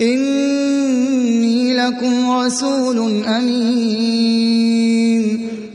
إِنِّي لَكُمْ رَسُولٌ أَمِينٌ.